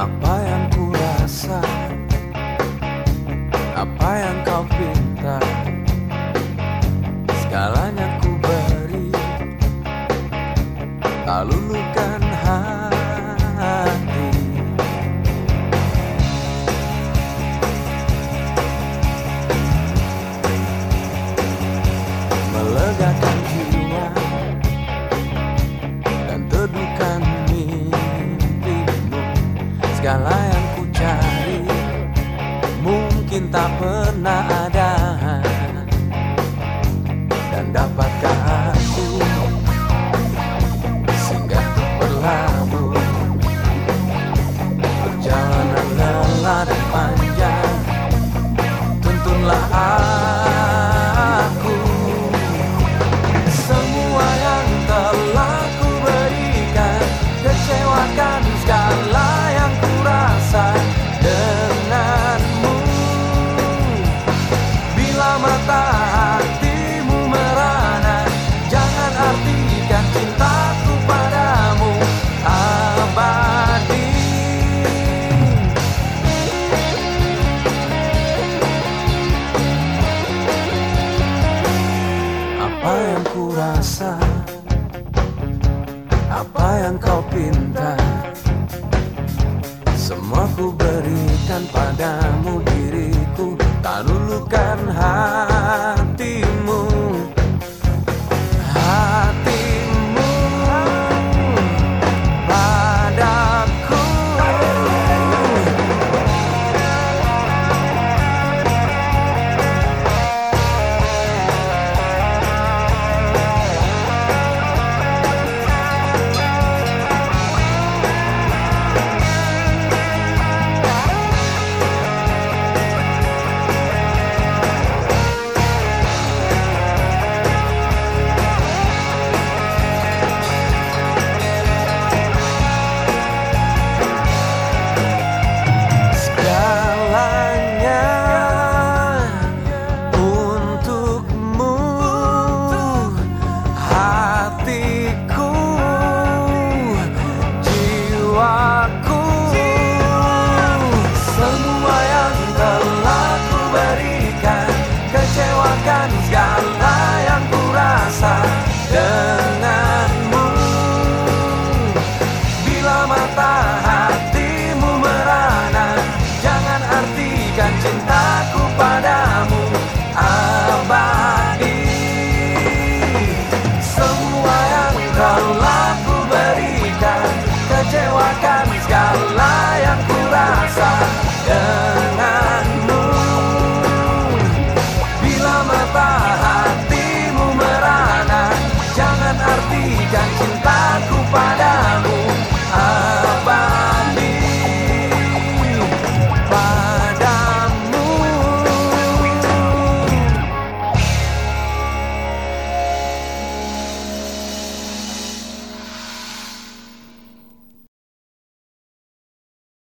Apa yang Melegakan jiwa Dan teduhkan mimpimu. Segala yang ku cari Mungkin tak pernah mata hatimu merana. Jangan artikan cintaku padamu abadi. Apa yang ku rasa Apa yang kau pinta? Semua ku berikan padamu diriku Tak lulukan hatimu